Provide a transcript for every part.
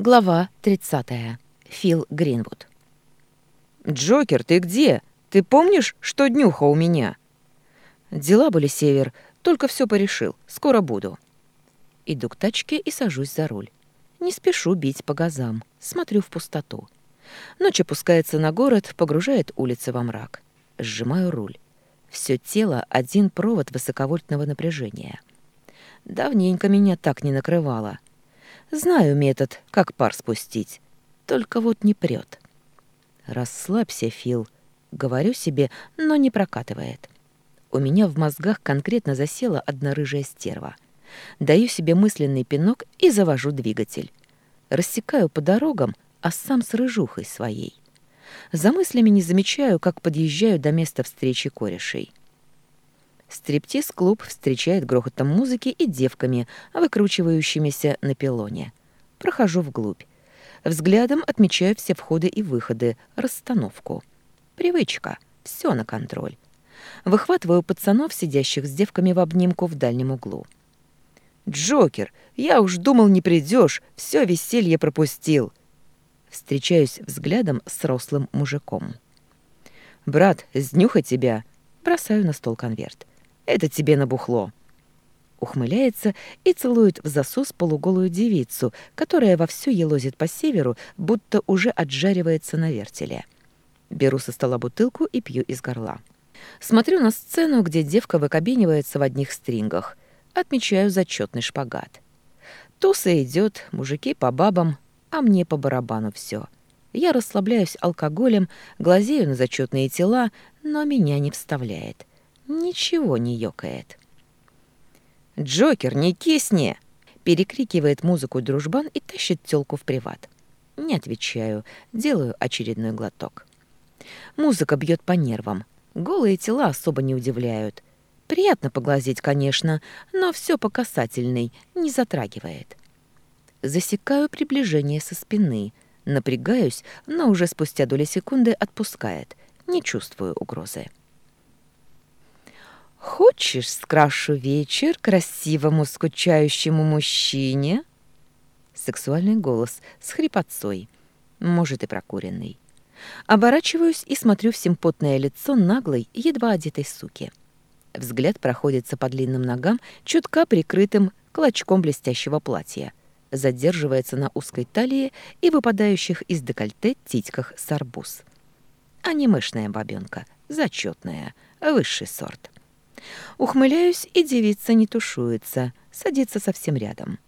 Глава 30. Фил Гринвуд. «Джокер, ты где? Ты помнишь, что днюха у меня?» «Дела были, Север. Только все порешил. Скоро буду». Иду к тачке и сажусь за руль. Не спешу бить по газам. Смотрю в пустоту. Ночь опускается на город, погружает улицы во мрак. Сжимаю руль. Все тело — один провод высоковольтного напряжения. Давненько меня так не накрывало — Знаю метод, как пар спустить. Только вот не прет. Расслабься, Фил. Говорю себе, но не прокатывает. У меня в мозгах конкретно засела одна рыжая стерва. Даю себе мысленный пинок и завожу двигатель. Рассекаю по дорогам, а сам с рыжухой своей. За мыслями не замечаю, как подъезжаю до места встречи корешей. Стриптиз-клуб встречает грохотом музыки и девками, выкручивающимися на пилоне. Прохожу вглубь. Взглядом отмечаю все входы и выходы, расстановку. Привычка. Все на контроль. Выхватываю пацанов, сидящих с девками в обнимку в дальнем углу. «Джокер, я уж думал, не придешь, все веселье пропустил!» Встречаюсь взглядом с рослым мужиком. «Брат, снюхай тебя!» Бросаю на стол конверт. Это тебе набухло!» Ухмыляется и целует в засос полуголую девицу, которая вовсю елозит по северу, будто уже отжаривается на вертеле. Беру со стола бутылку и пью из горла. Смотрю на сцену, где девка выкабинивается в одних стрингах. Отмечаю зачетный шпагат. Туса идет, мужики по бабам, а мне по барабану все. Я расслабляюсь алкоголем, глазею на зачетные тела, но меня не вставляет. Ничего не ёкает. «Джокер, не кисни!» Перекрикивает музыку дружбан и тащит тёлку в приват. Не отвечаю, делаю очередной глоток. Музыка бьет по нервам. Голые тела особо не удивляют. Приятно поглазеть, конечно, но все по касательной, не затрагивает. Засекаю приближение со спины. Напрягаюсь, но уже спустя доли секунды отпускает. Не чувствую угрозы. «Хочешь, скрашу вечер красивому скучающему мужчине?» Сексуальный голос с хрипотцой, может, и прокуренный. Оборачиваюсь и смотрю в симпотное лицо наглой, едва одетой суки. Взгляд проходится по длинным ногам, чутка прикрытым клочком блестящего платья. Задерживается на узкой талии и выпадающих из декольте титьках с арбуз. Анимешная бабёнка, зачётная, высший сорт. Ухмыляюсь, и девица не тушуется, садится совсем рядом.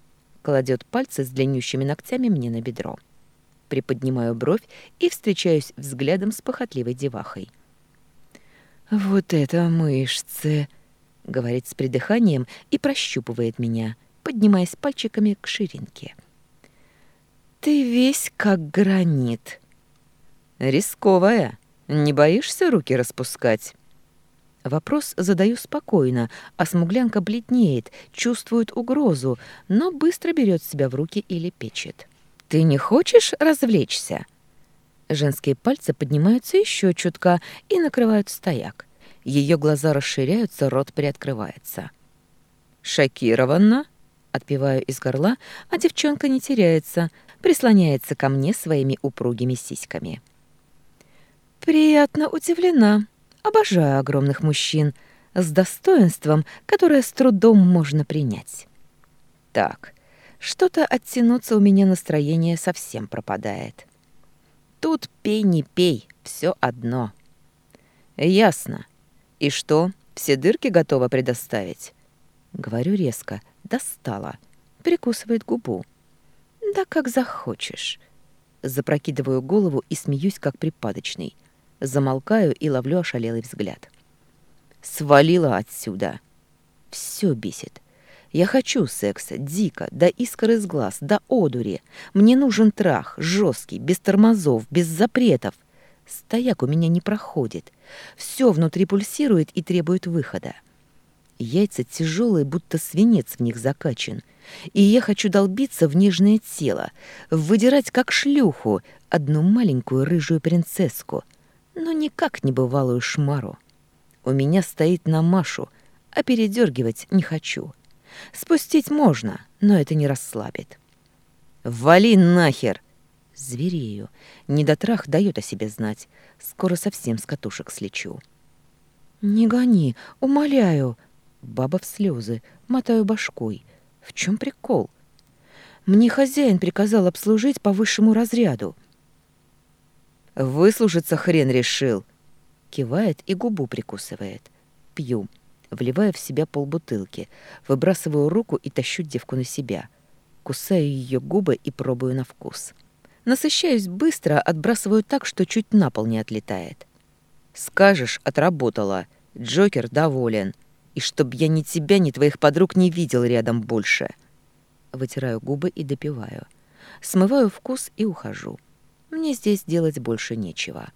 Кладет пальцы с длиннющими ногтями мне на бедро. Приподнимаю бровь и встречаюсь взглядом с похотливой девахой. «Вот это мышцы!» — говорит с придыханием и прощупывает меня, поднимаясь пальчиками к ширинке. «Ты весь как гранит!» «Рисковая! Не боишься руки распускать?» Вопрос задаю спокойно, а смуглянка бледнеет, чувствует угрозу, но быстро берет себя в руки или печет. «Ты не хочешь развлечься?» Женские пальцы поднимаются еще чутка и накрывают стояк. Ее глаза расширяются, рот приоткрывается. «Шокированно?» — отпиваю из горла, а девчонка не теряется, прислоняется ко мне своими упругими сиськами. «Приятно удивлена», Обожаю огромных мужчин с достоинством, которое с трудом можно принять. Так, что-то оттянуться у меня настроение совсем пропадает. Тут пей не пей, все одно. Ясно. И что, все дырки готова предоставить? Говорю резко, достала. Прикусывает губу. Да как захочешь. Запрокидываю голову и смеюсь, как припадочный — Замолкаю и ловлю ошалелый взгляд. «Свалила отсюда!» Все бесит. Я хочу секса, дико, до искры из глаз, до одури. Мне нужен трах, жесткий, без тормозов, без запретов. Стояк у меня не проходит. Все внутри пульсирует и требует выхода. Яйца тяжелые, будто свинец в них закачан. И я хочу долбиться в нежное тело, выдирать как шлюху одну маленькую рыжую принцесску — но никак не бывалую шмару. У меня стоит на Машу, а передергивать не хочу. Спустить можно, но это не расслабит. «Вали нахер!» Зверею. Недотрах дает о себе знать. Скоро совсем с катушек слечу. «Не гони, умоляю!» Баба в слезы, мотаю башкой. «В чем прикол?» «Мне хозяин приказал обслужить по высшему разряду. Выслушаться хрен решил. Кивает и губу прикусывает. Пью. Вливаю в себя полбутылки. Выбрасываю руку и тащу девку на себя. Кусаю ее губы и пробую на вкус. Насыщаюсь быстро, отбрасываю так, что чуть на пол не отлетает. «Скажешь, отработала. Джокер доволен. И чтоб я ни тебя, ни твоих подруг не видел рядом больше». Вытираю губы и допиваю. Смываю вкус и ухожу. Мне здесь делать больше нечего.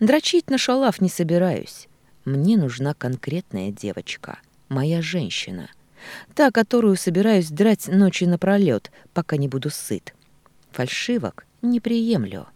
Дрочить на шалав не собираюсь. Мне нужна конкретная девочка, моя женщина. Та, которую собираюсь драть ночи напролёт, пока не буду сыт. Фальшивок не приемлю».